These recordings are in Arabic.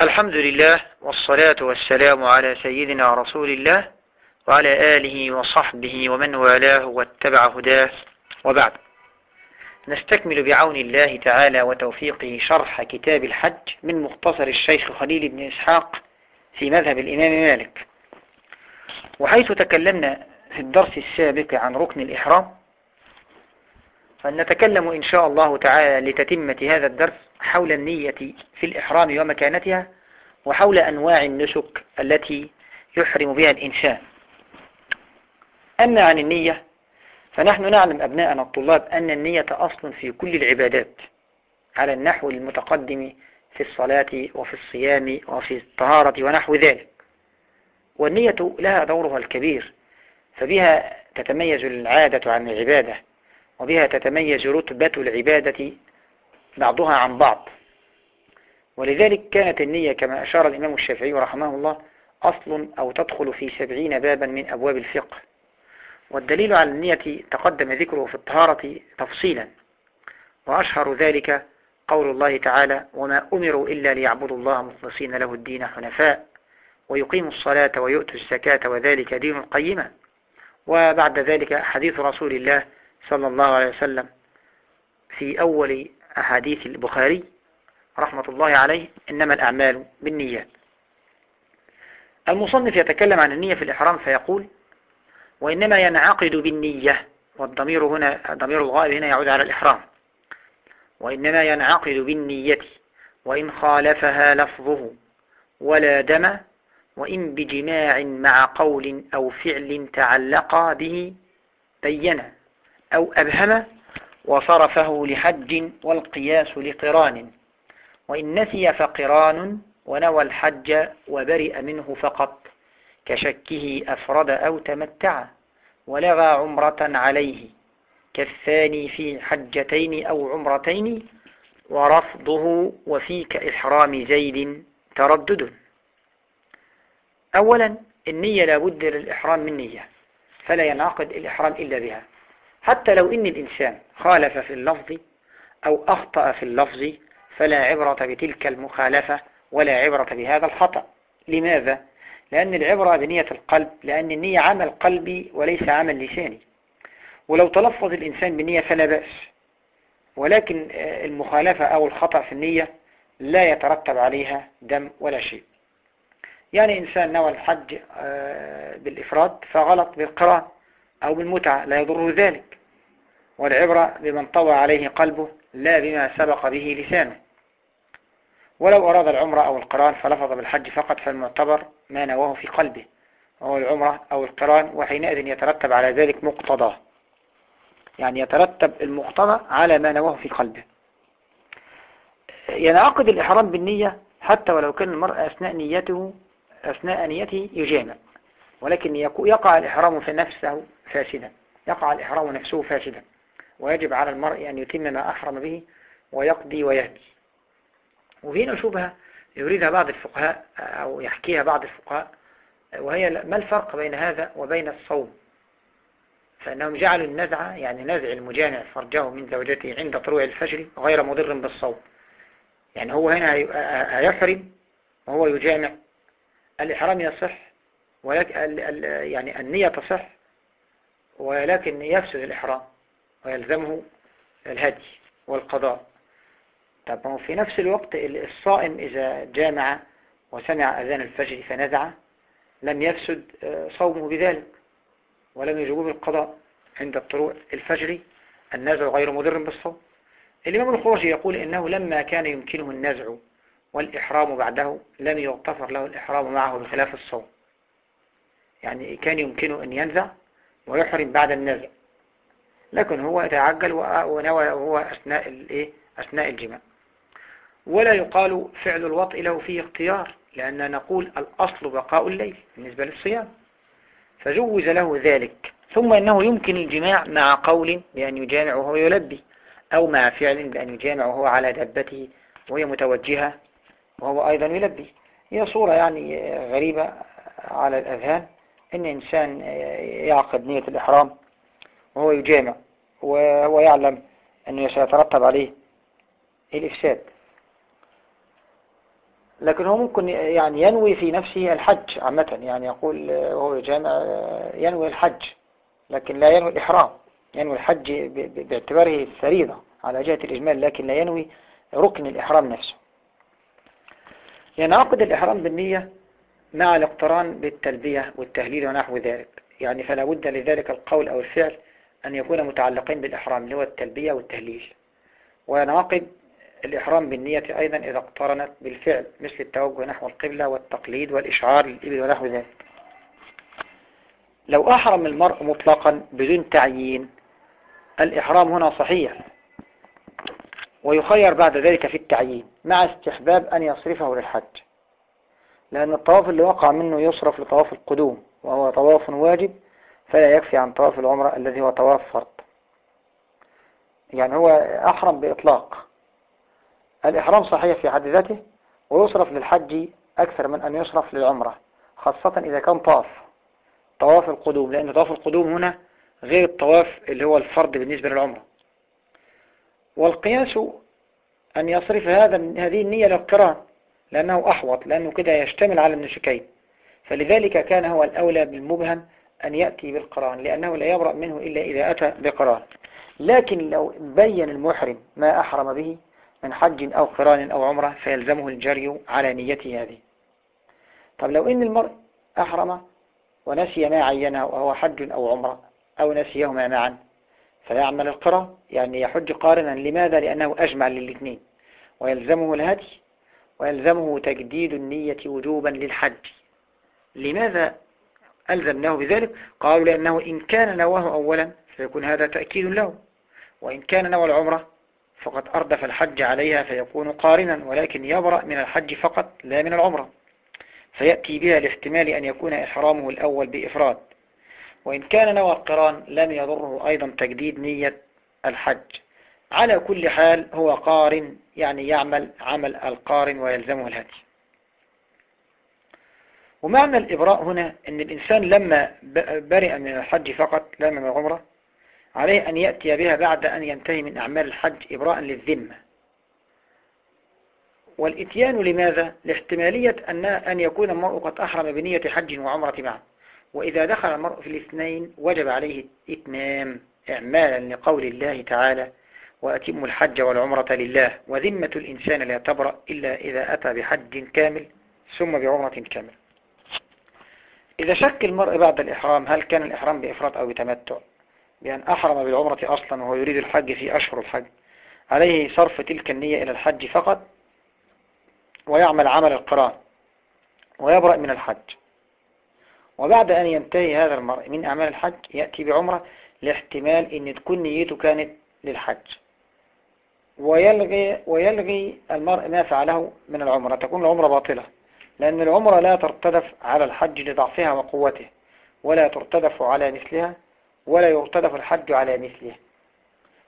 الحمد لله والصلاة والسلام على سيدنا رسول الله وعلى آله وصحبه ومن والاه واتبع هداه وبعد. نستكمل بعون الله تعالى وتوفيقه شرح كتاب الحج من مختصر الشيخ خليل بن إسحاق في مذهب الإمام مالك. وحيث تكلمنا في الدرس السابق عن ركن الإحرام فنتكلم إن شاء الله تعالى لتتمة هذا الدرس حول النية في الإحرام ومكانتها وحول أنواع النسك التي يحرم بها الإنسان. أما عن النية فنحن نعلم أبناءنا الطلاب أن النية أصل في كل العبادات على النحو المتقدم في الصلاة وفي الصيام وفي الطهارة ونحو ذلك. والنية لها دورها الكبير فبها تتميز العادة عن العبادة وبها تتميز رتبة العبادة بعضها عن بعض. ولذلك كانت النية كما أشار الإمام الشافعي رحمه الله أصل أو تدخل في سبعين بابا من أبواب الفقه. والدليل على النية تقدم ذكره في الطهارة تفصيلا. وأشهر ذلك قول الله تعالى وما أمروا إلا ليعبدوا الله مخلصين له الدين حنفاء ويقيموا الصلاة ويؤتوا الزكاة وذلك دين القيمة. وبعد ذلك حديث رسول الله صلى الله عليه وسلم في أول أحاديث البخاري رحمة الله عليه إنما الأعمال بالنيات. المصنف يتكلم عن النية في الإحرام فيقول وإنما ينعقد بالنية والضمير هنا ضمير الغائب هنا يعود على الإحرام. وإنما ينعقد بالنية وإن خالفها لفظه ولا دم وإن بجماع مع قول أو فعل تعلق به بين أو أبهم وصرفه لحج والقياس لقران. وإن نسي فقران ونوى الحج وبرئ منه فقط. كشكه أفرد أو تمتع ولغى عمرة عليه. كالثاني في حجتين أو عمرتين ورفضه وفي كإحرام زيد تردد. أولا النية لابد للإحرام من نية فلا ينعقد الإحرام إلا بها. حتى لو إن الإنسان خالف في اللفظ أو أخطأ في اللفظ فلا عبرة بتلك المخالفة ولا عبرة بهذا الخطأ. لماذا؟ لأن العبرة بنية القلب لأن النية عمل قلبي وليس عمل لساني. ولو تلفظ الإنسان بالنية فلا بأس. ولكن المخالفة أو الخطأ في النية لا يترتب عليها دم ولا شيء. يعني إنسان نوى الحج آه، بالإفراد فغلط بالقران أو بالمتعة لا يضره ذلك. والعبرة بمن طوى عليه قلبه لا بما سبق به لسانه. ولو أراد العمرة أو القران فلفظ بالحج فقط فالمعتبر ما نواه في قلبه وهو العمرة أو القران وحينئذ يترتب على ذلك مقتضاه يعني يترتب المقتضى على ما نواه في قلبه. ينعقد الإحرام بالنية حتى ولو كان المرء أثناء نيته أثناء نيته يجامع ولكن يقع الإحرام في نفسه فاسدا. يقع الإحرام نفسه فاسدا. ويجب على المرء أن يتم ما أحرم به ويقضي ويهدي. وهنا شبهة يريدها بعض الفقهاء أو يحكيها بعض الفقهاء وهي ما الفرق بين هذا وبين الصوم؟ فإنهم جعلوا النزعة يعني نزع المجامع فرجه من زوجته عند طلوع الفجر غير مضر بالصوم. يعني هو هنا هيحرم وهو يجامع. الإحرام يصح ولكن يعني النية تصح ولكن يفسد الإحرام. ويلزمه الهدي والقضاء. طب في نفس الوقت الصائم إذا جامع وسمع أذان الفجر فنزع لم يفسد آه، صومه بذلك ولم يجبه القضاء عند الطلوع الفجر النزع غير مضر بالصوم. الإمام الخرجي يقول إنه لما كان يمكنه النزع والإحرام بعده لم يغتفر له الإحرام معه بخلاف الصوم. يعني كان يمكنه أن ينزع ويحرم بعد النزع. لكن هو يتعجل ونوى وهو أثناء, الإيه؟ أثناء الجماع. ولا يقال فعل الوطء له فيه اختيار لأننا نقول الأصل بقاء الليل بالنسبة للصيام. فجوز له ذلك. ثم إنه يمكن الجماع مع قول بأن يجامع وهو يلبي أو مع فعل بأن يجامع وهو على دبته وهي متوجهة وهو أيضا يلبي. هي صورة يعني غريبة على الأذهان إن إنسان يعقد نية الإحرام وهو يجامع وهو يعلم أنه سيترتب عليه الإفساد. لكن هو ممكن يعني ينوي في نفسه الحج عامة يعني يقول وهو جامع ينوي الحج لكن لا ينوي الإحرام ينوي الحج باعتباره الفريضة على جهة الإجمال لكن لا ينوي ركن الإحرام نفسه. ينعقد الإحرام بالنية مع الاقتران بالتلبية والتهليل ونحو ذلك. يعني فلا بد لذلك القول أو الفعل أن يكون متعلقين بالإحرام اللي هو التلبية والتهليل. وينعقد الإحرام بالنية أيضا إذا اقترنت بالفعل مثل التوجه نحو القبلة والتقليد والإشعار للإبل ونحو ذلك. لو أحرم المرء مطلقا بدون تعيين الإحرام هنا صحيح ويخير بعد ذلك في التعيين مع استحباب أن يصرفه للحج. لأن الطواف اللي وقع منه يصرف لطواف القدوم وهو طواف واجب فلا يكفي عن طواف العمرة الذي هو طواف فرض. يعني هو أحرم بإطلاق. الإحرام صحيح في حد ذاته ويصرف للحج أكثر من أن يصرف للعمرة خاصة إذا كان طواف طواف القدوم لأن طواف القدوم هنا غير الطواف اللي هو الفرد بالنسبة للعمرة. والقياس أن يصرف هذا هذه النية للقران لأنه أحوط لأنه كده يشتمل على النسكين. فلذلك كان هو الأولى بالمبهم أن يأتي بالقرآن لأنه لا يبرأ منه إلا إذا أتى بقرآن. لكن لو بين المحرم ما أحرم به من حج أو قران أو عمرة فيلزمه الجري على نيته هذه. طب لو إن المرء أحرم ونسي ما عينه وهو حج أو عمرة أو نسيهما معا فيعمل القرى يعني يحج قارنا لماذا؟ لأنه أجمع للاثنين. ويلزمه الهدي ويلزمه تجديد النية وجوبا للحج. لماذا ألزمناه بذلك؟ قالوا لأنه إن كان نواه أولا فيكون هذا تأكيد له وإن كان نوى العمرة فقد أردف الحج عليها فيكون قارنا ولكن يبرأ من الحج فقط لا من العمرة. فيأتي بها لاحتمال أن يكون إحرامه الأول بإفراد. وإن كان نوى القران لم يضره أيضا تجديد نية الحج. على كل حال هو قارن يعني يعمل عمل القارن ويلزمه الهدي. ومعنى الإبراء هنا أن الإنسان لما برئ من الحج فقط لا من العمرة عليه أن يأتي بها بعد أن ينتهي من أعمال الحج إبراء للذمة. والإتيان لماذا؟ لاحتمالية أن أن يكون المرء قد أحرم بنية حج وعمرة معا وإذا دخل المرء في الاثنين وجب عليه إتمام إعمالا لقول الله تعالى وأتم الحج والعمرة لله وذمة الإنسان لا تبرأ إلا إذا أتى بحج كامل ثم بعمرة كامل إذا شك المرء بعد الإحرام هل كان الإحرام بإفراط أو بتمتع؟ بأن أحرم بالعمرة أصلا وهو يريد الحج في أشهر الحج. عليه صرف تلك النية إلى الحج فقط ويعمل عمل القران ويبرأ من الحج. وبعد أن ينتهي هذا المرء من أعمال الحج يأتي بعمرة لاحتمال أن تكون نيته كانت للحج. ويلغي, ويلغي المرء ما فعله من العمرة. تكون العمرة باطلة. لأن العمرة لا ترتدف على الحج لضعفها وقوته ولا ترتدف على مثلها ولا يرتدف الحج على مثله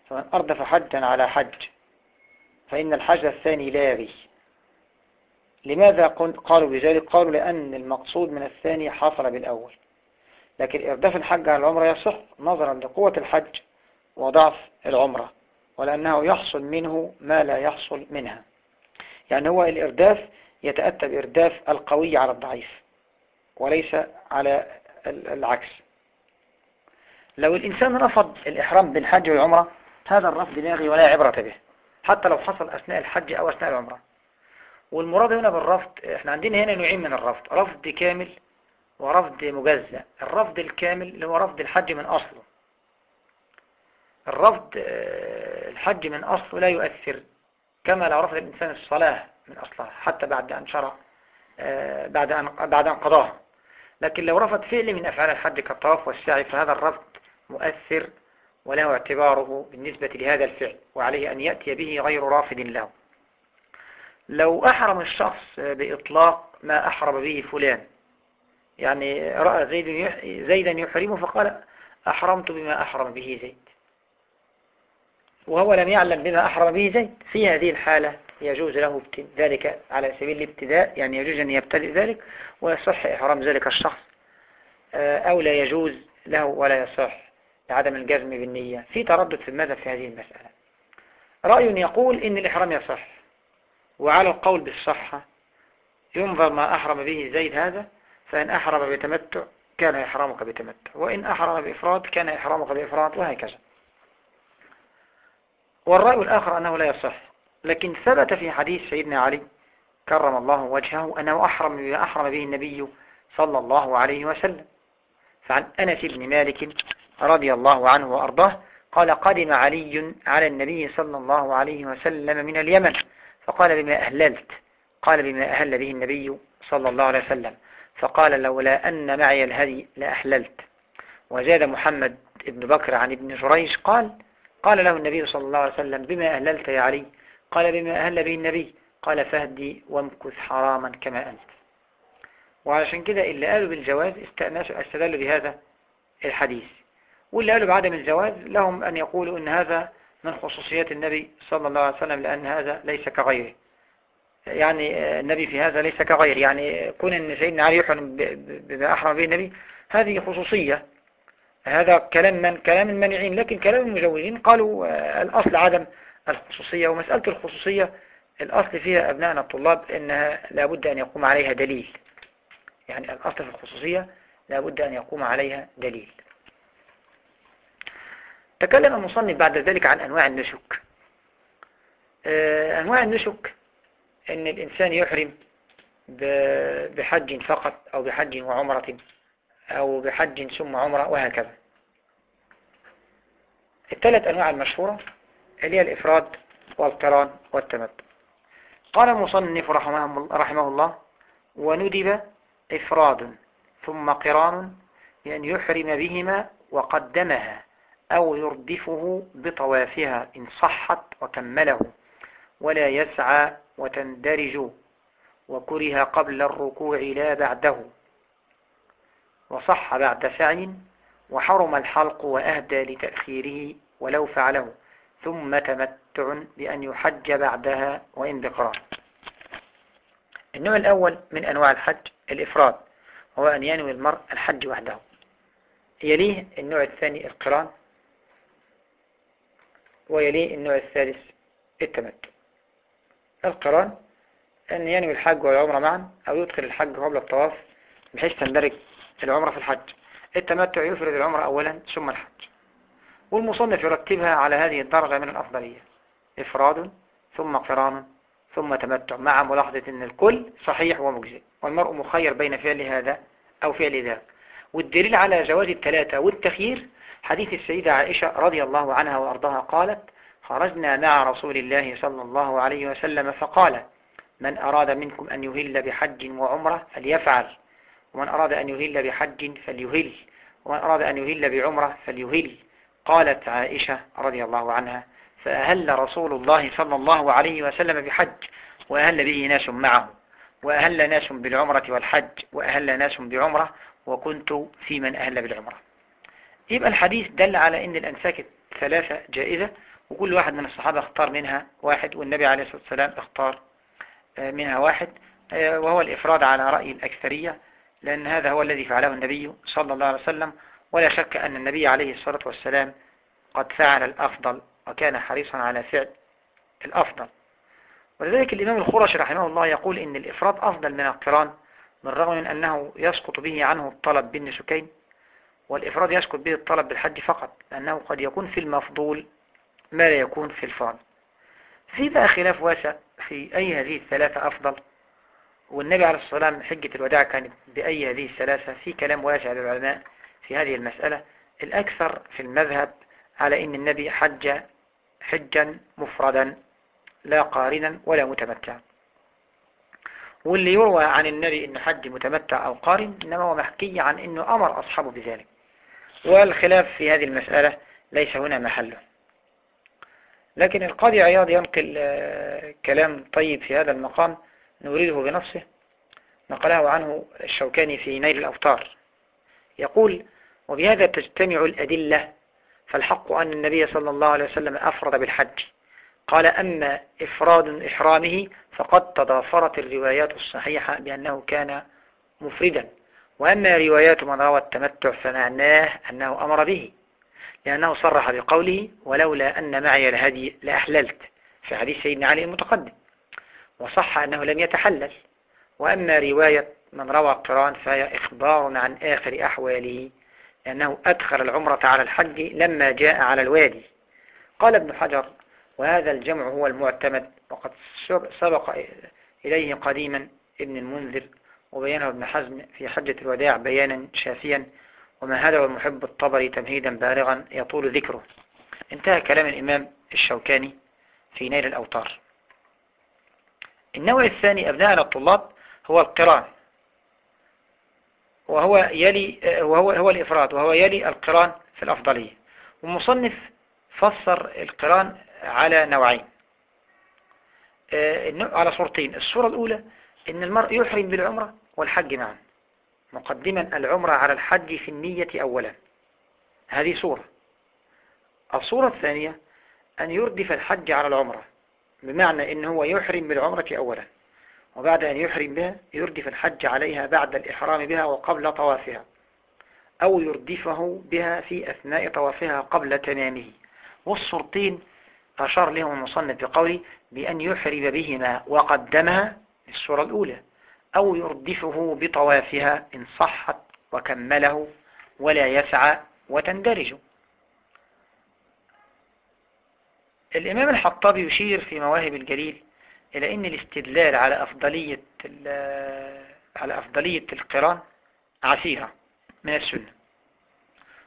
فمن أردف حجا على حج فإن الحج الثاني لاغي لماذا قالوا بذلك؟ قالوا لأن المقصود من الثاني حصل بالأول. لكن إرداف الحج على العمرة يصح نظرا لقوة الحج وضعف العمرة ولأنه يحصل منه ما لا يحصل منها. يعني هو الإرداف يتأتى بإرداف القوي على الضعيف وليس على العكس. لو الإنسان رفض الإحرام بالحج والعمرة هذا الرفض لاغي ولا عبرة به حتى لو حصل أثناء الحج أو أثناء العمرة. والمراد هنا بالرفض إحنا عندنا هنا نوعين من الرفض رفض كامل ورفض مجزأ. الرفض الكامل اللي هو رفض الحج من أصله. الرفض آه، الحج من أصله لا يؤثر كما لو رفض الإنسان الصلاة من أصلها حتى بعد أن شرع آه، بعد أن بعد أن قضاها. لكن لو رفض فعل من أفعال الحج كالطواف والسعي فهذا الرفض مؤثر وله اعتباره بالنسبة لهذا الفعل وعليه أن يأتي به غير رافض له. لو أحرم الشخص بإطلاق ما أحرم به فلان يعني رأى زيد زيدا يحرمه فقال أحرمت بما أحرم به زيد. وهو لم يعلم بما أحرم به زيد في هذه الحالة. يجوز له ذلك على سبيل الابتداء يعني يجوز أن يبتدئ ذلك ويصح إحرام ذلك الشخص آه، أو لا يجوز له ولا يصح لعدم الجزم بالنية. في تردد في المذهب في هذه المسألة. رأي يقول إن الإحرام يصح وعلى القول بالصحة ينظر ما أحرم به زيد هذا فإن أحرم بتمتع كان إحرامك بتمتع وإن أحرم بإفراد كان إحرامك بإفراد وهكذا. والرأي الآخر أنه لا يصح. لكن ثبت في حديث سيدنا علي كرم الله وجهه أنه أحرم بما أحرم به النبي صلى الله عليه وسلم. فعن أنس بن مالك رضي الله عنه وأرضاه قال قدم علي على النبي صلى الله عليه وسلم من اليمن فقال بما أهللت؟ قال بما أهل به النبي صلى الله عليه وسلم. فقال لولا أن معي الهدي لأحللت وزاد محمد بن بكر عن ابن جريج قال قال له النبي صلى الله عليه وسلم بما أهللت يا علي؟ قال بما أهل به النبي قال فهدي وامكث حراما كما أنت. وعشان كده اللي قالوا بالجواز استدلوا بهذا الحديث. واللي قالوا بعدم الجواز لهم أن يقولوا أن هذا من خصوصيات النبي صلى الله عليه وسلم لأن هذا ليس كغيره. يعني النبي في هذا ليس كغير. يعني كون أن سيدنا علي يحرم بما أحرم به النبي هذه خصوصية. هذا كلام من كلام المانعين لكن كلام المجوزين قالوا الأصل عدم الخصوصية ومسألة الخصوصية الأصل فيها أبنائنا الطلاب أنها لابد أن يقوم عليها دليل. يعني الأصل في الخصوصية لابد أن يقوم عليها دليل. تكلم المصنف بعد ذلك عن أنواع النسك. آه، أنواع النسك أن الإنسان يحرم بحج فقط أو بحج وعمرة أو بحج ثم عمرة وهكذا. الثلاث أنواع المشهورة اللي هي الإفراد والقران والتمتع قال المصنف رحمه الله وندب إفراد ثم قران بأن يحرم بهما وقدمها أو يردفه بطوافها إن صحت وكمله ولا يسعى وتندرج وكره قبل الركوع لا بعده. وصح بعد سعي وحرم الحلق وأهدى لتأخيره ولو فعله. ثم تمتع بأن يحج بعدها وإن بقران النوع الأول من أنواع الحج الإفراد هو أن ينوي المرء الحج وحده. يليه النوع الثاني القران؟ ويليه النوع الثالث التمتع. القران أن ينوي الحج والعمرة معا أو يدخل الحج قبل الطواف بحيث تندرج العمرة في الحج. التمتع يفرد العمرة أولا ثم الحج. والمصنف يرتبها على هذه الدرجة من الأفضلية. إفراد ثم قران ثم تمتع مع ملاحظة أن الكل صحيح ومجزئ والمرء مخير بين فعل هذا أو فعل ذاك. والدليل على جواز الثلاثة والتخيير حديث السيدة عائشة رضي الله عنها وأرضاها قالت خرجنا مع رسول الله صلى الله عليه وسلم فقال من أراد منكم أن يهل بحج وعمرة فليفعل ومن أراد أن يهل بحج فليهل ومن أراد أن يهل بعمرة فليهل. قالت عائشة رضي الله عنها فأهل رسول الله صلى الله عليه وسلم بحج وأهل به ناس معه وأهل ناس بالعمرة والحج وأهل ناس بعمرة وكنت في من أهل بالعمرة. يبقى الحديث دل على أن الأنساك الثلاثة جائزة وكل واحد من الصحابة اختار منها واحد والنبي عليه الصلاة والسلام اختار آه، منها واحد آه، وهو الإفراد على رأي الأكثرية لأن هذا هو الذي فعله النبي صلى الله عليه وسلم ولا شك أن النبي عليه الصلاة والسلام قد فعل الأفضل وكان حريصا على فعل الأفضل. ولذلك الإمام الخرش رحمه الله يقول إن الإفراد أفضل من القران بالرغم من أنه يسقط به عنه الطلب بالنسكين والإفراد يسقط به الطلب بالحج فقط لأنه قد يكون في المفضول ما لا يكون في الفرض. في بقى خلاف واسع في أي هذه الثلاثة أفضل؟ والنبي عليه الصلاة والسلام حجة الوداع كانت بأي هذه الثلاثة؟ في كلام واسع للعلماء. في هذه المسألة الأكثر في المذهب على أن النبي حج حجا مفردا لا قارنا ولا متمتعا. واللي يروى عن النبي أنه حج متمتع أو قارن إنما هو محكي عن أنه أمر أصحابه بذلك. والخلاف في هذه المسألة ليس هنا محله. لكن القاضي عياض ينقل آه، كلام طيب في هذا المقام نريده بنفسه. نقله عنه الشوكاني في نيل الأوتار. يقول وبهذا تجتمع الأدلة فالحق أن النبي صلى الله عليه وسلم أفرد بالحج. قال أما إفراد إحرامه فقد تضافرت الروايات الصحيحة بأنه كان مفردا. وأما روايات من روى التمتع فمعناه أنه أمر به لأنه صرح بقوله ولولا أن معي الهدي لأحللت في حديث سيدنا علي المتقدم. وصح أنه لم يتحلل. وأما رواية من روى القرآن فهي إخبار عن آخر أحواله. لأنه أدخل العمرة على الحج لما جاء على الوادي. قال ابن حجر وهذا الجمع هو المعتمد وقد سبق إليه قديما ابن المنذر وبيانه ابن حزم في حجة الوداع بيانا شافيا وما هذا المحب الطبري تمهيدا بالغا يطول ذكره. انتهى كلام الإمام الشوكاني في نيل الأوتار. النوع الثاني أبناء الطلاب هو القران وهو يلي وهو هو الإفراد وهو يلي القران في الأفضلية. ومصنف فسر القران على نوعين. آه، على صورتين. الصورة الأولى إن المرء يحرم بالعمرة والحج معا مقدما العمرة على الحج في النية أولا. هذه صورة. الصورة الثانية أن يردف الحج على العمرة بمعنى إن هو يحرم بالعمرة أولا. وبعد أن يحرم بها يردف الحج عليها بعد الإحرام بها وقبل طوافها أو يردفه بها في أثناء طوافها قبل تمامه. والصورتين أشار لهم المصنف بقوله بأن يحرم بهما وقدمها الصورة الأولى أو يردفه بطوافها إن صحت وكمله ولا يسعى وتندرج. الإمام الحطابي يشير في مواهب الجليل إلى أن الاستدلال على أفضلية على أفضلية القران عسيرة من السنة.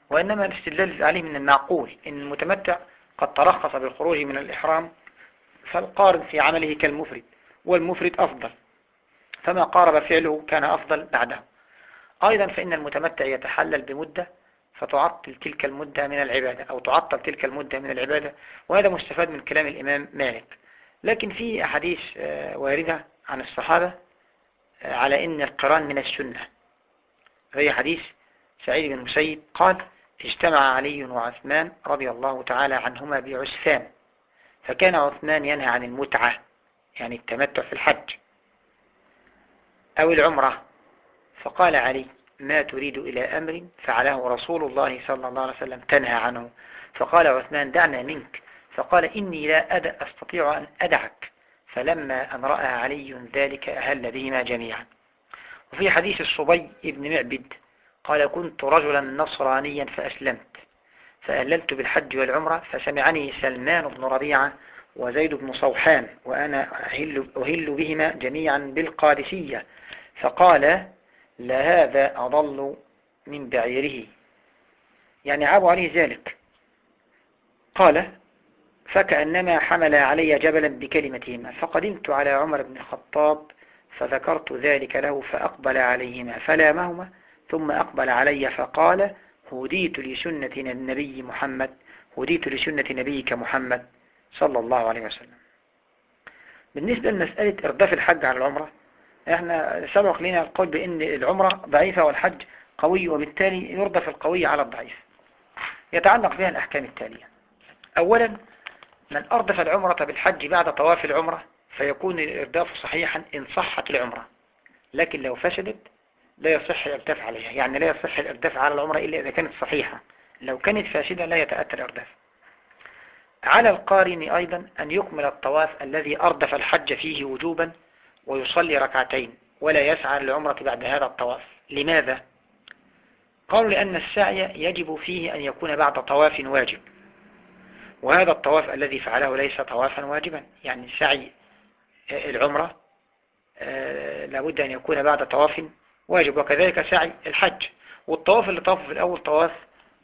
وإنما الاستدلال عليه من المعقول إن المتمتع قد ترخص بالخروج من الإحرام فالقارن في عمله كالمفرد والمفرد أفضل فما قارب فعله كان أفضل بعده. أيضا فإن المتمتع يتحلل بمدة فتعطل تلك المدة من العبادة أو تعطل تلك المدة من العبادة وهذا مستفاد من كلام الإمام مالك. لكن في أحاديث آه، واردة عن الصحابة آه، على إن القرآن من السنة. هي حديث سعيد بن مسيب قال اجتمع علي وعثمان رضي الله تعالى عنهما بعسفان فكان عثمان ينهى عن المتعة يعني التمتع في الحج أو العمرة. فقال علي ما تريد إلى أمر؟ فعله رسول الله صلى الله عليه وسلم تنهى عنه. فقال عثمان دعنا منك. فقال إني لا أد أستطيع أن أدعك. فلما أن رأى علي ذلك أهل بهما جميعا. وفي حديث الصبي ابن معبد قال كنت رجلا نصرانيا فأسلمت. فأهللت بالحج والعمرة فسمعني سلمان بن ربيعة وزيد بن صوحان وأنا أهل, أهل بهما جميعا بالقادسية. فقال لهذا أضل من بعيره. يعني عابوا عليه ذلك. قال فكأنما حمل علي جبلا بكلمتهما فقدمت على عمر بن الخطاب فذكرت ذلك له فأقبل عليهما فلامهما ثم أقبل علي فقال هديت لسنة النبي محمد هديت لسنة نبيك محمد صلى الله عليه وسلم. بالنسبة لمسألة إرداف الحج على العمرة إحنا سبق لنا القول بأن العمرة ضعيفة والحج قوي وبالتالي يردف القوي على الضعيف. يتعلق بها الأحكام التالية. أولا من أردف العمرة بالحج بعد طواف العمرة فيكون الإرداف صحيحا إن صحت العمرة. لكن لو فسدت لا يصح الإرداف عليها. يعني لا يصح الإرداف على العمرة إلا إذا كانت صحيحة. لو كانت فاسدة لا يتأتى الإرداف. على القارن أيضا أن يكمل الطواف الذي أردف الحج فيه وجوبا ويصلي ركعتين ولا يسعى للعمرة بعد هذا الطواف. لماذا؟ قالوا لأن السعي يجب فيه أن يكون بعد طواف واجب. وهذا الطواف الذي فعله ليس طوافا واجبا. يعني سعي العمرة آه، لابد أن يكون بعد طواف واجب وكذلك سعي الحج. والطواف اللي طافه في الأول طواف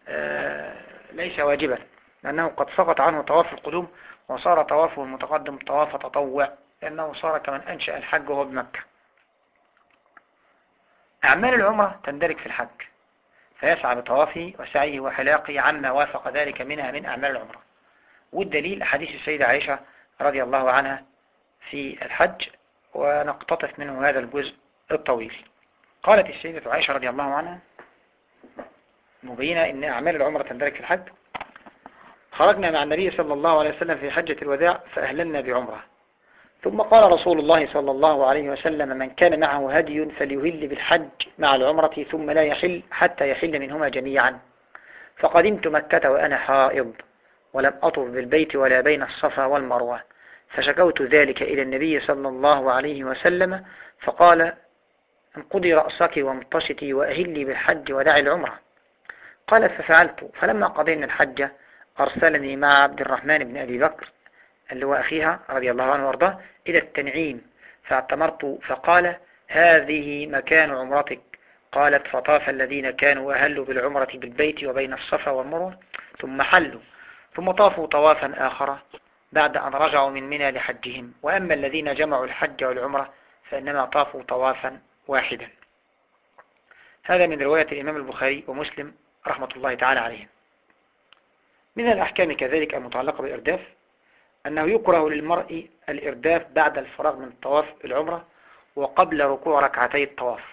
آه، ليس واجبا لأنه قد سقط عنه طواف القدوم وصار طوافه المتقدم طواف تطوع لأنه صار كمن أنشأ الحج وهو بمكة. أعمال العمرة تندرج في الحج فيسعى بطوافه وسعيه وحلاقه عما وافق ذلك منها من أعمال العمرة. والدليل حديث السيدة عائشة رضي الله عنها في الحج ونقتطف منه هذا الجزء الطويل. قالت السيدة عائشة رضي الله عنها مبينة أن أعمال العمرة تندرج في الحج. خرجنا مع النبي صلى الله عليه وسلم في حجة الوداع فأهللنا بعمرة. ثم قال رسول الله صلى الله عليه وسلم من كان معه هدي فليهل بالحج مع العمرة ثم لا يحل حتى يحل منهما جميعا. فقدمت مكة وأنا حائض. ولم أطف بالبيت ولا بين الصفا والمروة. فشكوت ذلك إلى النبي صلى الله عليه وسلم فقال انقضي رأسك وامتشتي وأهلي بالحج ودعي العمرة. قالت ففعلت. فلما قضينا الحج أرسلني مع عبد الرحمن بن أبي بكر اللي هو أخيها رضي الله عنه وأرضاه إلى التنعيم فاعتمرت فقال هذه مكان عمرتك. قالت فطاف الذين كانوا أهلوا بالعمرة بالبيت وبين الصفا والمروة ثم حلوا. ثم طافوا طوافا آخر بعد أن رجعوا من منى لحجهم. وأما الذين جمعوا الحج والعمرة فإنما طافوا طوافا واحدا. هذا من رواية الإمام البخاري ومسلم رحمة الله تعالى عليهم من الأحكام كذلك المتعلقة بالإرداف أنه يكره للمرء الإرداف بعد الفراغ من طواف العمرة وقبل ركوع ركعتي الطواف.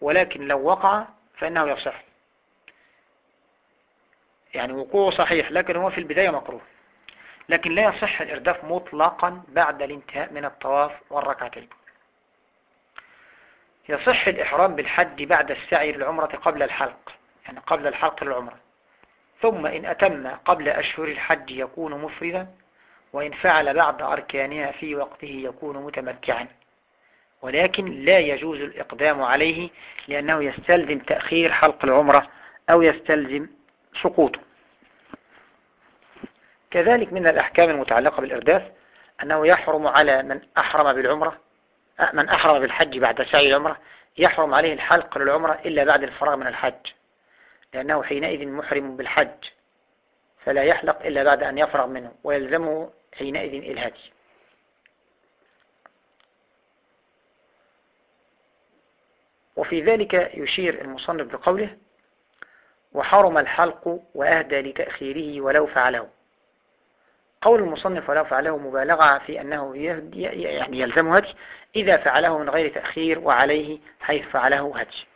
ولكن لو وقع فإنه يصح. يعني وقوعه صحيح لكن هو في البداية مكروه. لكن لا يصح الإرداف مطلقا بعد الانتهاء من الطواف والركعتين. يصح الإحرام بالحج بعد السعي للعمرة قبل الحلق يعني قبل الحلق للعمرة. ثم إن أتم قبل أشهر الحج يكون مفردا وإن فعل بعض أركانها في وقته يكون متمتعا. ولكن لا يجوز الإقدام عليه لأنه يستلزم تأخير حلق العمرة أو يستلزم سقوطه. كذلك من الأحكام المتعلقة بالإرداف أنه يحرم على من أحرم بالعمرة من أحرم بالحج بعد سعي العمرة يحرم عليه الحلق للعمرة إلا بعد الفراغ من الحج لأنه حينئذ محرم بالحج فلا يحلق إلا بعد أن يفرغ منه ويلزمه حينئذ الهدي وفي ذلك يشير المصنف بقوله وحرم الحلق وأهدى لتأخيره ولو فعله. قول المصنف ولو فعله مبالغة في أنه يعني يلزم هدي إذا فعله من غير تأخير وعليه حيث فعله هدي.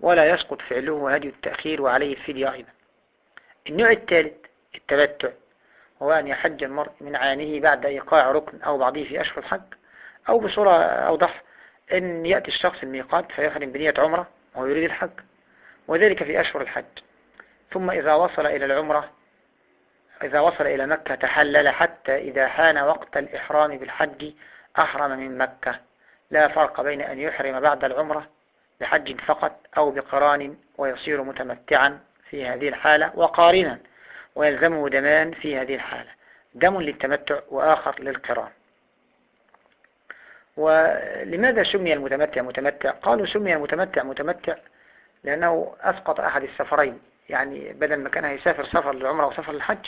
ولا يسقط فعله هدي التأخير وعليه الفدية أيضا. النوع الثالث التبتع هو أن يحج المرء من عانه بعد إيقاع ركن أو بعضه في أشهر الحج أو بصورة أوضح أن يأتي الشخص الميقات فيحرم بنية عمرة وهو يريد الحج. وذلك في أشهر الحج. ثم إذا وصل إلى العمرة إذا وصل إلى مكة تحلل حتى إذا حان وقت الإحرام بالحج أحرم من مكة. لا فرق بين أن يحرم بعد العمرة بحج فقط أو بقران ويصير متمتعا في هذه الحالة وقارنا ويلزمه دمان في هذه الحالة. دم للتمتع وآخر للقران. ولماذا سمي المتمتع متمتع؟ قالوا سمي المتمتع متمتع لأنه أسقط أحد السفرين. يعني بدل ما كان هيسافر سفر للعمرة وسفر للحج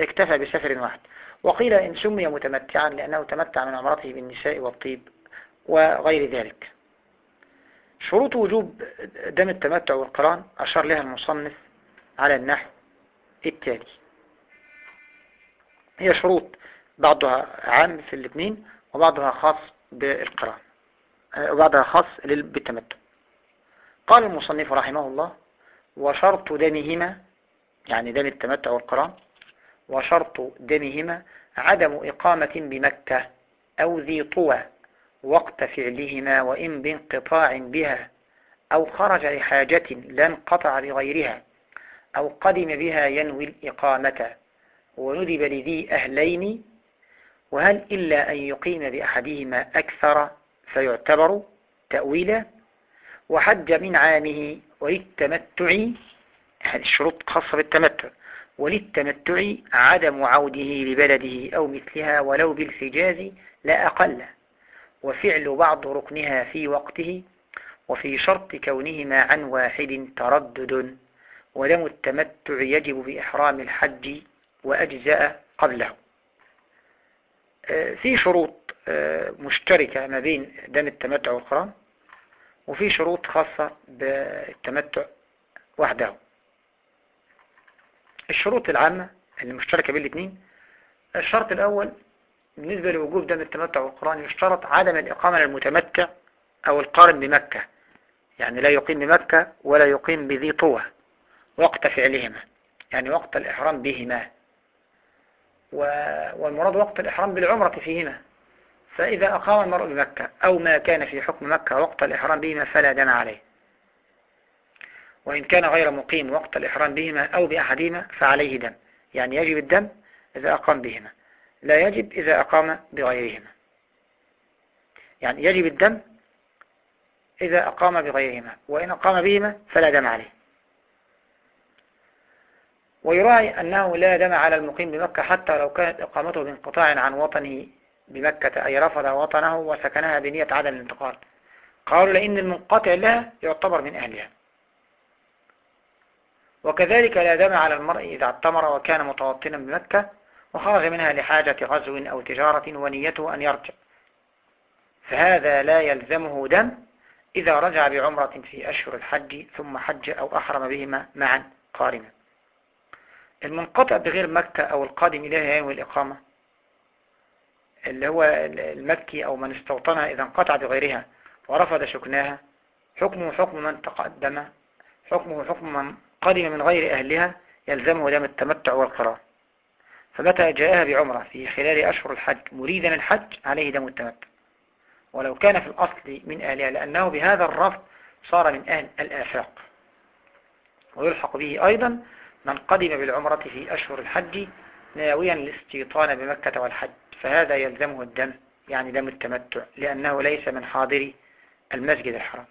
اكتفى بسفر واحد. وقيل إن سمي متمتعا لأنه تمتع من عمرته بالنساء والطيب وغير ذلك. شروط وجوب دم التمتع والقران أشار لها المصنف على النحو التالي. هي شروط بعضها عام في الاثنين وبعضها خاص بالقران وبعضها خاص بالتمتع. قال المصنف رحمه الله وشرط دمهما يعني دم التمتع والقران وشرط دمهما عدم إقامة بمكة أو ذي طوى وقت فعلهما وإن بانقطاع بها أو خرج لحاجة لا انقطع بغيرها أو قدم بها ينوي الإقامة وندب لذي أهلين وهل إلا أن يقيم بأحدهما أكثر فيعتبر تأويلا؟ وحج من عامه وللتمتع الشروط خاصة بالتمتع وللتمتع عدم عوده لبلده أو مثلها ولو بالحجاز لا أقل وفعل بعض ركنها في وقته وفي شرط كونهما عن واحد تردد ودم التمتع يجب بإحرام الحج وأجزاء قبله. آه، في شروط آه، مشتركة ما بين دم التمتع والقران وفي شروط خاصة بالتمتع وحده. الشروط العامة المشتركة بين الاثنين الشرط الأول بالنسبة لوجوب دم التمتع والقرآن يشترط عدم الإقامة للمتمتع أو القارن بمكة. يعني لا يقيم بمكة ولا يقيم بذي طوى وقت فعلهما. يعني وقت الإحرام بهما. والمراد وقت الإحرام بالعمرة فيهما. فإذا أقام المرء بمكة أو ما كان في حكم مكة وقت الإحرام بهما فلا دم عليه. وإن كان غير مقيم وقت الإحرام بهما أو بأحدهما فعليه دم يعني يجب الدم إذا أقام بهما لا يجب إذا أقام بغيرهما. يعني يجب الدم إذا أقام بغيرهما وإن أقام بهما فلا دم عليه. ويراعي أنه لا دم على المقيم بمكة حتى لو كانت إقامته بانقطاع عن وطنه بمكة أي رفض وطنه وسكنها بنية عدم الانتقال. قالوا لأن المنقطع لها يعتبر من أهلها. وكذلك لا دم على المرء إذا اعتمر وكان متوطنا بمكة وخرج منها لحاجة غزو أو تجارة ونيته أن يرجع. فهذا لا يلزمه دم إذا رجع بعمرة في أشهر الحج ثم حج أو أحرم بهما معا قارنا المنقطع بغير مكة أو القادم إليها يوم الإقامة اللي هو المكي أو من استوطنها إذا انقطع بغيرها ورفض سكناها حكمه حكم من تقدم. حكمه حكم من قدم من غير أهلها يلزمه دم التمتع والقرار. فمتى جاءها بعمرة في خلال أشهر الحج مريدا الحج عليه دم التمتع. ولو كان في الأصل من أهلها لأنه بهذا الرفض صار من أهل الآفاق. ويلحق به أيضا من قدم بالعمرة في أشهر الحج ناويا الاستيطان بمكة والحج. فهذا يلزمه الدم يعني دم التمتع لأنه ليس من حاضر المسجد الحرام.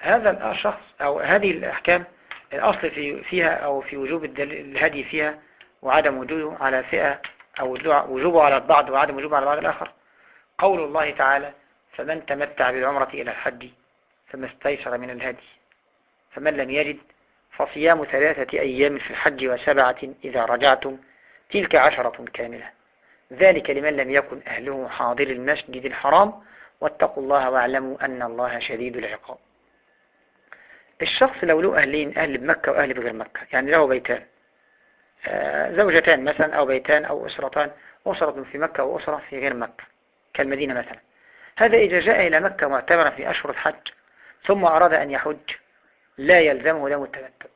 هذا الشخص أو هذه الأحكام الأصل في فيها أو في وجوب الهدي فيها وعدم وجوده على فئة أو وجوبه على البعض وعدم وجوبه على البعض الآخر. قول الله تعالى فمن تمتع بالعمرة إلى الحج فما استيسر من الهدي فمن لم يجد فصيام ثلاثة أيام في الحج وسبعة إذا رجعتم تلك عشرة كاملة. ذلك لمن لم يكن أهله حاضر المسجد الحرام واتقوا الله واعلموا أن الله شديد العقاب. الشخص لو له أهلين أهل بمكة وأهل بغير مكة يعني له بيتان آه، زوجتان مثلا أو بيتان أو أسرتان أسرة في مكة وأسرة في غير مكة كالمدينة مثلا. هذا إذا جاء إلى مكة معتبرا في أشهر الحج ثم أراد أن يحج لا يلزمه دم التمتع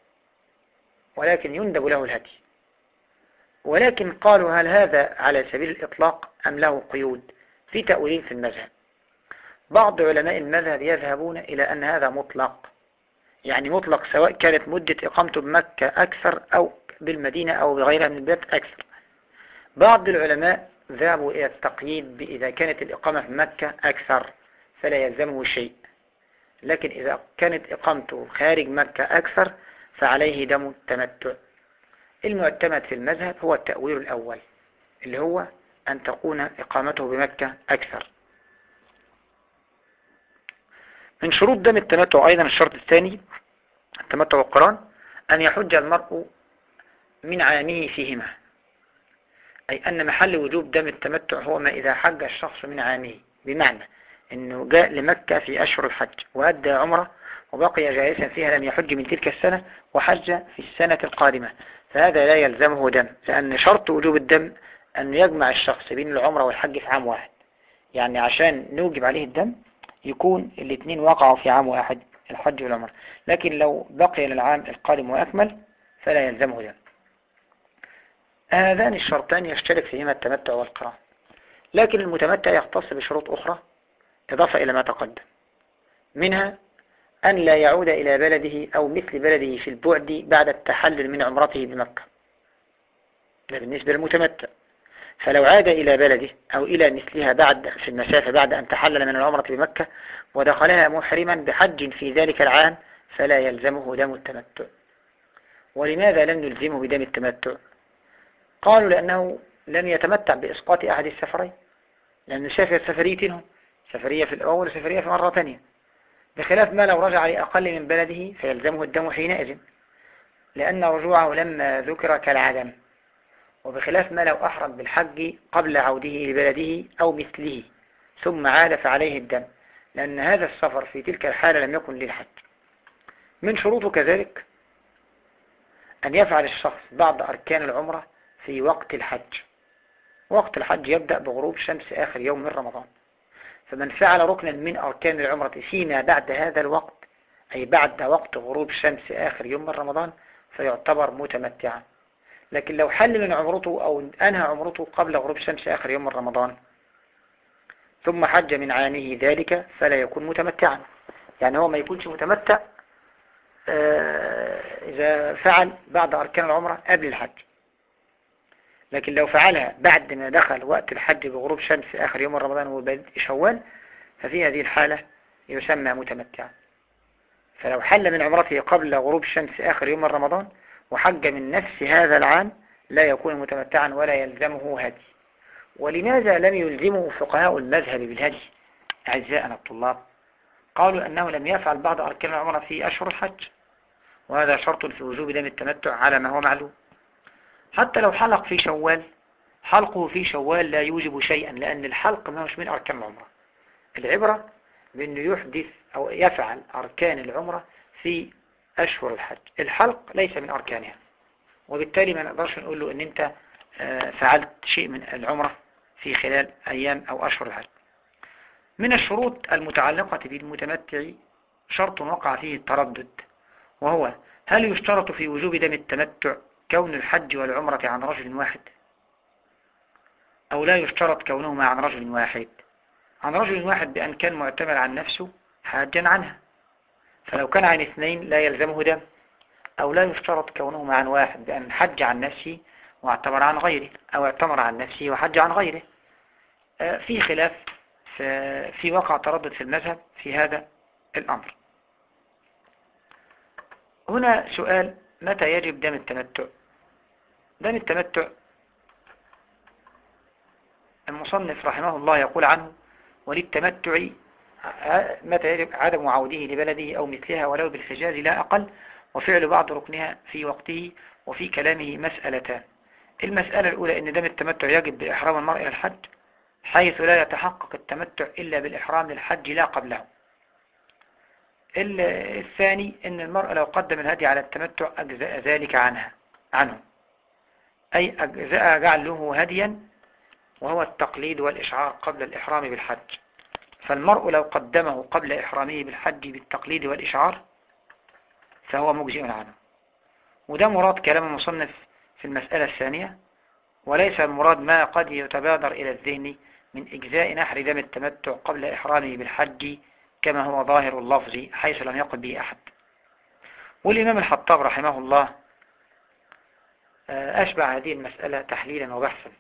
ولكن يندب له الهدي. ولكن قالوا هل هذا على سبيل الإطلاق أم له قيود في تأويل في المذهب. بعض علماء المذهب يذهبون إلى أن هذا مطلق يعني مطلق سواء كانت مدة إقامته بمكة أكثر أو بالمدينة أو بغيرها من البلاد أكثر. بعض العلماء ذهبوا إلى التقييد بإذا كانت الإقامة في مكة أكثر فلا يلزمه شيء. لكن إذا كانت إقامته خارج مكة أكثر فعليه دم التمتع. المعتمد في المذهب هو التأويل الأول اللي هو أن تكون إقامته بمكة أكثر. من شروط دم التمتع أيضا الشرط الثاني التمتع والقران أن يحج المرء من عامه فيهما. أي أن محل وجوب دم التمتع هو ما إذا حج الشخص من عامه بمعنى أنه جاء لمكة في أشهر الحج وأدى عمرة وبقي جالسا فيها لم يحج من تلك السنة وحج في السنة القادمة. فهذا لا يلزمه دم لأن شرط وجوب الدم أن يجمع الشخص بين العمرة والحج في عام واحد. يعني عشان نوجب عليه الدم يكون الاثنين وقعوا في عام واحد الحج والعمرة. لكن لو بقي للعام القادم وأكمل فلا يلزمه دم. هذان الشرطان يشترك فيهما التمتع والقران. لكن المتمتع يختص بشروط أخرى. إضافة إلى ما تقدم. منها أن لا يعود إلى بلده أو مثل بلده في البعد بعد التحلل من عمرته بمكة. ده بالنسبة للمتمتع. فلو عاد إلى بلده أو إلى مثلها بعد في المسافة بعد أن تحلل من العمرة بمكة ودخلها محرما بحج في ذلك العام فلا يلزمه دم التمتع. ولماذا لم نلزمه بدم التمتع؟ قالوا لأنه لم يتمتع بإسقاط أحد السفرين. لأن سافر سفريتهم. سفرية في الأول وسفرية في مرة ثانية بخلاف ما لو رجع لأقل من بلده فيلزمه الدم حينئذ لأن رجوعه لما ذكر كالعدم. وبخلاف ما لو أحرم بالحج قبل عوده لبلده أو مثله ثم عاد فعليه الدم لأن هذا السفر في تلك الحالة لم يكن للحج. من شروطه كذلك أن يفعل الشخص بعض أركان العمرة في وقت الحج. وقت الحج يبدأ بغروب شمس آخر يوم من رمضان. فمن فعل ركنا من أركان العمرة فيما بعد هذا الوقت أي بعد وقت غروب شمس آخر يوم من رمضان فيعتبر متمتعا. لكن لو حل من عمرته أو أنهى عمرته قبل غروب شمس آخر يوم من رمضان ثم حج من عامه ذلك فلا يكون متمتعا. يعني هو ما يكونش متمتع آه، إذا فعل بعد أركان العمرة قبل الحج. لكن لو فعلها بعد ما دخل وقت الحج بغروب شمس آخر يوم رمضان وبدء شوال ففي هذه الحالة يسمى متمتعا. فلو حل من عمرته قبل غروب الشمس آخر يوم رمضان وحج من نفس هذا العام لا يكون متمتعا ولا يلزمه هدي. ولماذا لم يلزمه فقهاء المذهب بالهدي؟ أعزائنا الطلاب قالوا أنه لم يفعل بعض أركان العمرة في أشهر الحج وهذا شرط في وجوب دم التمتع على ما هو معلوم. حتى لو حلق في شوال حلقه في شوال لا يوجب شيئا لأن الحلق ما هوش من أركان العمرة. العبرة بأنه يحدث أو يفعل أركان العمرة في أشهر الحج. الحلق ليس من أركانها. وبالتالي ما نقدرش نقول له أن أنت آه، فعلت شيء من العمرة في خلال أيام أو أشهر الحج. من الشروط المتعلقة بالمتمتع شرط وقع فيه التردد وهو هل يشترط في وجوب دم التمتع؟ كون الحج والعمرة عن رجل واحد أو لا يشترط كونهما عن رجل واحد. عن رجل واحد بأن كان معتمر عن نفسه حاجا عنها. فلو كان عن اثنين لا يلزمه دم أو لا يشترط كونهما عن واحد بأن حج عن نفسه واعتمر عن غيره أو اعتمر عن نفسه وحج عن غيره. آه، في خلاف في وقع تردد في المذهب في هذا الأمر. هنا سؤال متى يجب دم التمتع؟ دم التمتع. المصنف رحمه الله يقول عنه وللتمتع متى يجب عدم عوده لبلده أو مثلها ولو بالحجاز لا أقل وفعل بعض ركنها في وقته وفي كلامه مسألتان المسألة الأولى أن دم التمتع يجب بإحرام المرء إلى الحج حيث لا يتحقق التمتع إلا بالإحرام للحج لا قبله. الثاني أن المرء لو قدم الهدي على التمتع أجزاء ذلك عنها عنه. أي أجزاء جعله هديا وهو التقليد والإشعار قبل الإحرام بالحج. فالمرء لو قدمه قبل إحرامه بالحج بالتقليد والإشعار فهو مجزئ عنه. وده مراد كلام المصنف في المسألة الثانية وليس المراد ما قد يتبادر إلى الذهن من إجزاء نحر دم التمتع قبل إحرامه بالحج كما هو ظاهر اللفظ حيث لم يقل به أحد. والإمام الحطاب رحمه الله أشبع هذه المسألة تحليلا وبحثا.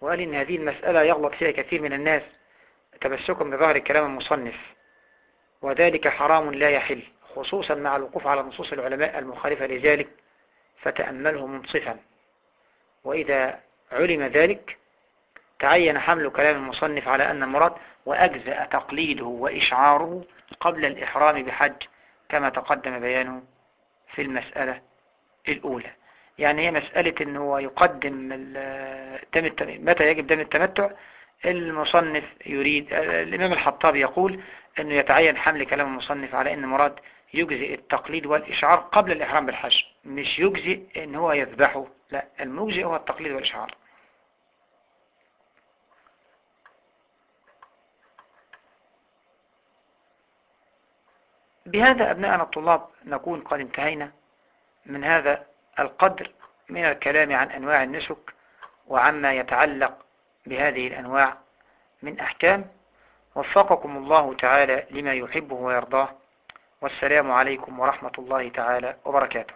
وقال إن هذه المسألة يغلط فيها كثير من الناس. تمسكا بظاهر كلام المصنف. وذلك حرام لا يحل خصوصا مع الوقوف على نصوص العلماء المخالفة لذلك فتأمله منصفا. وإذا علم ذلك تعين حمل كلام المصنف على أن المراد وأجزأ تقليده وإشعاره قبل الإحرام بحج كما تقدم بيانه في المسألة الأولى. يعني هي مسألة أنه يقدم دم متى يجب دم التمتع؟ المصنف يريد الإمام الحطاب يقول أنه يتعين حمل كلام المصنف على أن مراد يجزئ التقليد والإشعار قبل الإحرام بالحج مش يجزئ أن هو يذبحه لا المجزئ هو التقليد والإشعار. بهذا أبناءنا الطلاب نكون قد انتهينا. من هذا القدر من الكلام عن أنواع النسك وعما يتعلق بهذه الأنواع من أحكام. وفقكم الله تعالى لما يحبه ويرضاه. والسلام عليكم ورحمة الله تعالى وبركاته.